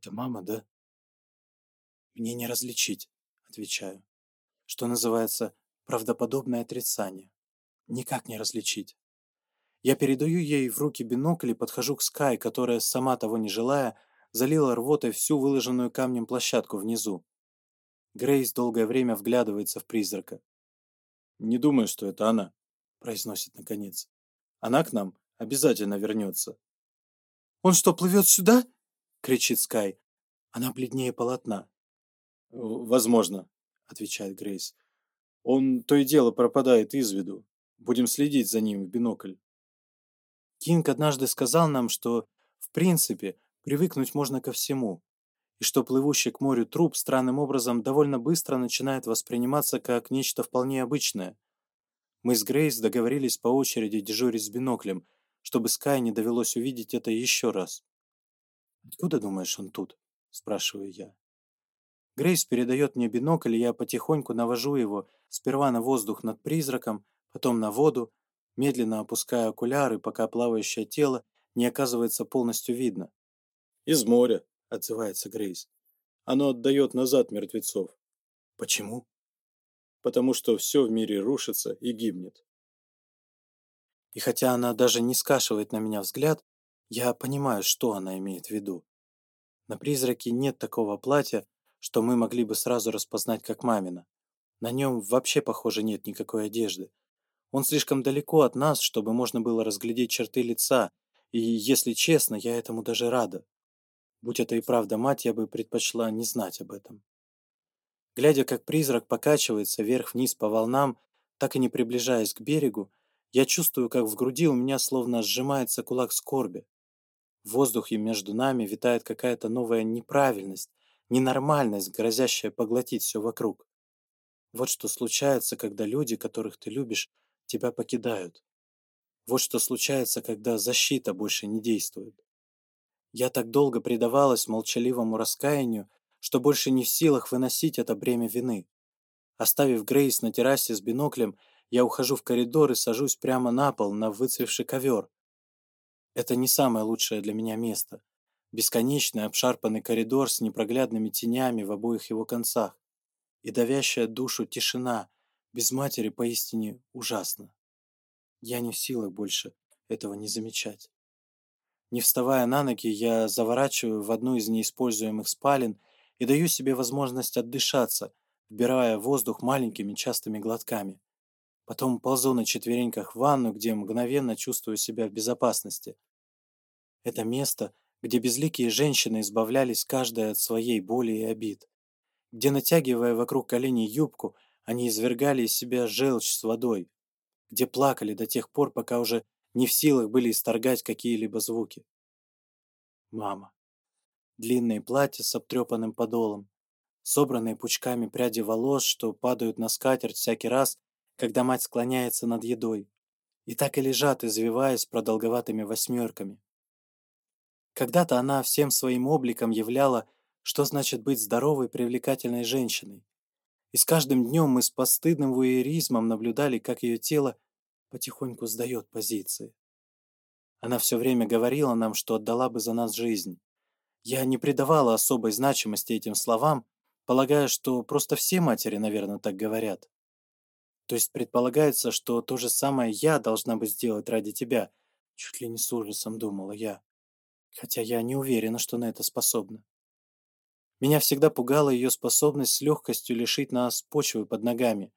Это мама, да? Мне не различить, отвечаю. Что называется правдоподобное отрицание. Никак не различить. Я передаю ей в руки бинокль и подхожу к Скай, которая, сама того не желая, залила рвотой всю выложенную камнем площадку внизу. Грейс долгое время вглядывается в призрака. «Не думаю, что это она», — произносит наконец. «Она к нам обязательно вернется». «Он что, плывет сюда?» — кричит Скай. Она бледнее полотна. «Возможно», — отвечает Грейс. «Он то и дело пропадает из виду. Будем следить за ним в бинокль». Кинг однажды сказал нам, что, в принципе, привыкнуть можно ко всему, и что плывущий к морю труп странным образом довольно быстро начинает восприниматься как нечто вполне обычное. Мы с Грейс договорились по очереди дежурить с биноклем, чтобы Скай не довелось увидеть это еще раз. «Откуда, думаешь, он тут?» – спрашиваю я. Грейс передает мне бинокль, и я потихоньку навожу его, сперва на воздух над призраком, потом на воду, медленно опуская окуляры, пока плавающее тело не оказывается полностью видно. «Из моря», — отзывается Грейс. «Оно отдает назад мертвецов». «Почему?» «Потому что все в мире рушится и гибнет». И хотя она даже не скашивает на меня взгляд, я понимаю, что она имеет в виду. На призраке нет такого платья, что мы могли бы сразу распознать как мамина. На нем вообще, похоже, нет никакой одежды. Он слишком далеко от нас, чтобы можно было разглядеть черты лица, и, если честно, я этому даже рада. Будь это и правда мать, я бы предпочла не знать об этом. Глядя, как призрак покачивается вверх-вниз по волнам, так и не приближаясь к берегу, я чувствую, как в груди у меня словно сжимается кулак скорби. В воздухе между нами витает какая-то новая неправильность, ненормальность, грозящая поглотить все вокруг. Вот что случается, когда люди, которых ты любишь, тебя покидают. Вот что случается, когда защита больше не действует. Я так долго предавалась молчаливому раскаянию, что больше не в силах выносить это бремя вины. Оставив Грейс на террасе с биноклем, я ухожу в коридор и сажусь прямо на пол на выцвевший ковер, это не самое лучшее для меня место. Бесконечный обшарпанный коридор с непроглядными тенями в обоих его концах. И давящая душу тишина без матери поистине ужасна. Я не в силах больше этого не замечать. Не вставая на ноги, я заворачиваю в одну из неиспользуемых спален и даю себе возможность отдышаться, вбирая воздух маленькими частыми глотками. Потом ползу на четвереньках в ванну, где мгновенно чувствую себя в безопасности. Это место, где безликие женщины избавлялись каждая от своей боли и обид. Где, натягивая вокруг колени юбку, они извергали из себя желчь с водой. Где плакали до тех пор, пока уже не в силах были исторгать какие-либо звуки. Мама. Длинное платье с обтрепанным подолом, собранные пучками пряди волос, что падают на скатерть всякий раз, когда мать склоняется над едой, и так и лежат, извиваясь продолговатыми восьмерками. Когда-то она всем своим обликом являла, что значит быть здоровой, привлекательной женщиной. И с каждым днем мы с постыдным вуэризмом наблюдали, как ее тело потихоньку сдает позиции. Она все время говорила нам, что отдала бы за нас жизнь. Я не придавала особой значимости этим словам, полагая, что просто все матери, наверное, так говорят. То есть предполагается, что то же самое я должна бы сделать ради тебя. Чуть ли не с ужасом думала я. Хотя я не уверена, что на это способна. Меня всегда пугала ее способность с легкостью лишить нас почвы под ногами,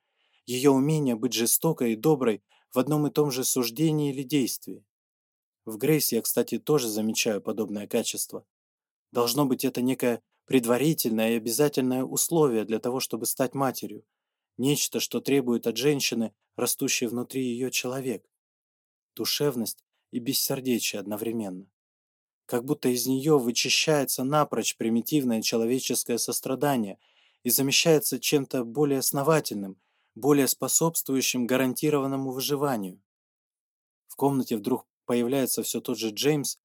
ее умение быть жестокой и доброй в одном и том же суждении или действии. В Грейс я, кстати, тоже замечаю подобное качество. Должно быть, это некое предварительное и обязательное условие для того, чтобы стать матерью, нечто, что требует от женщины, растущей внутри ее человек. Душевность и бессердечие одновременно. Как будто из нее вычищается напрочь примитивное человеческое сострадание и замещается чем-то более основательным, более способствующим гарантированному выживанию. В комнате вдруг появляется все тот же Джеймс,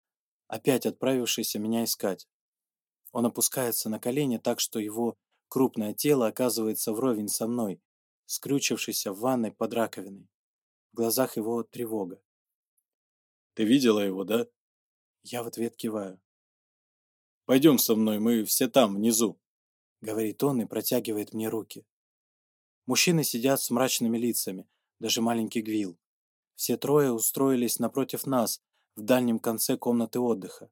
опять отправившийся меня искать. Он опускается на колени так, что его Крупное тело оказывается вровень со мной, скрючившийся в ванной под раковиной. В глазах его тревога. «Ты видела его, да?» Я в ответ киваю. «Пойдем со мной, мы все там, внизу», — говорит он и протягивает мне руки. Мужчины сидят с мрачными лицами, даже маленький Гвилл. Все трое устроились напротив нас, в дальнем конце комнаты отдыха.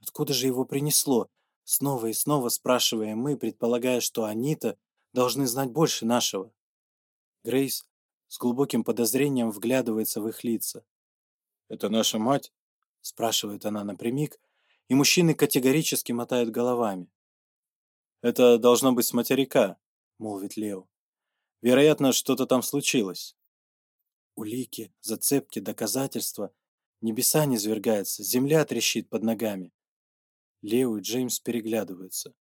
Откуда же его принесло? Снова и снова спрашиваем мы, предполагая, что они-то должны знать больше нашего. Грейс с глубоким подозрением вглядывается в их лица. «Это наша мать?» – спрашивает она напрямик, и мужчины категорически мотают головами. «Это должно быть с материка», – молвит Лео. «Вероятно, что-то там случилось». Улики, зацепки, доказательства. Небеса не низвергаются, земля трещит под ногами. Лео и Джеймс переглядываются.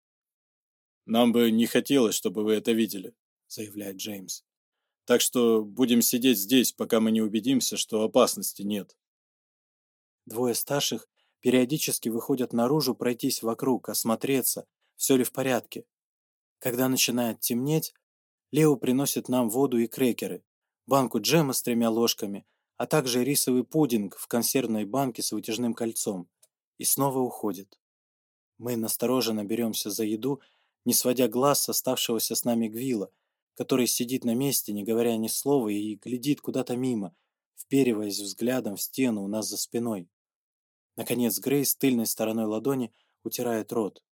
«Нам бы не хотелось, чтобы вы это видели», — заявляет Джеймс. «Так что будем сидеть здесь, пока мы не убедимся, что опасности нет». Двое старших периодически выходят наружу пройтись вокруг, осмотреться, все ли в порядке. Когда начинает темнеть, Лео приносит нам воду и крекеры, банку джема с тремя ложками, а также рисовый пудинг в консервной банке с вытяжным кольцом. И снова уходит. Мы настороженно беремся за еду, не сводя глаз с оставшегося с нами Гвила, который сидит на месте, не говоря ни слова, и глядит куда-то мимо, впериваясь взглядом в стену у нас за спиной. Наконец Грейс тыльной стороной ладони утирает рот.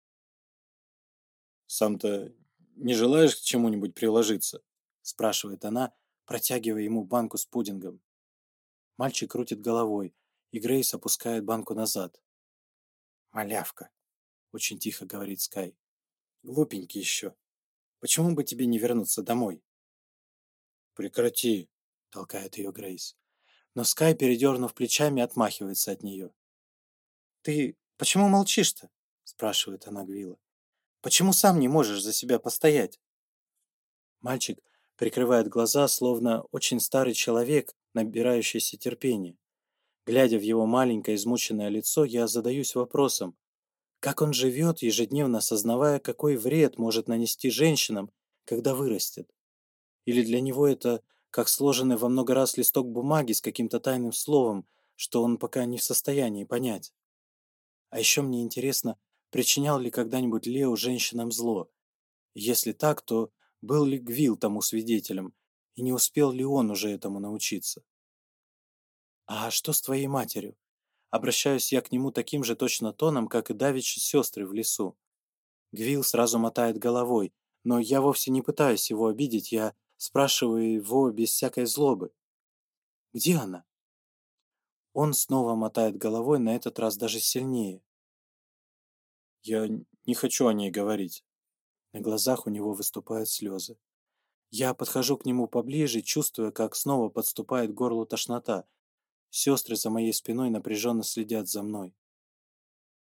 «Сам-то не желаешь к чему-нибудь приложиться?» – спрашивает она, протягивая ему банку с пудингом. Мальчик крутит головой, и Грейс опускает банку назад. «Малявка!» — очень тихо говорит Скай. «Глупенький еще. Почему бы тебе не вернуться домой?» «Прекрати!» — толкает ее Грейс. Но Скай, передернув плечами, отмахивается от нее. «Ты почему молчишь-то?» — спрашивает она Гвилла. «Почему сам не можешь за себя постоять?» Мальчик прикрывает глаза, словно очень старый человек, набирающийся терпения. Глядя в его маленькое измученное лицо, я задаюсь вопросом, как он живет, ежедневно осознавая, какой вред может нанести женщинам, когда вырастет? Или для него это как сложенный во много раз листок бумаги с каким-то тайным словом, что он пока не в состоянии понять? А еще мне интересно, причинял ли когда-нибудь Лео женщинам зло? Если так, то был ли Гвил тому свидетелем, и не успел ли он уже этому научиться? «А что с твоей матерью?» Обращаюсь я к нему таким же точно тоном, как и давеча сестры в лесу. Гвил сразу мотает головой, но я вовсе не пытаюсь его обидеть, я спрашиваю его без всякой злобы. «Где она?» Он снова мотает головой, на этот раз даже сильнее. «Я не хочу о ней говорить». На глазах у него выступают слезы. Я подхожу к нему поближе, чувствуя, как снова подступает горло тошнота — Сестры за моей спиной напряженно следят за мной.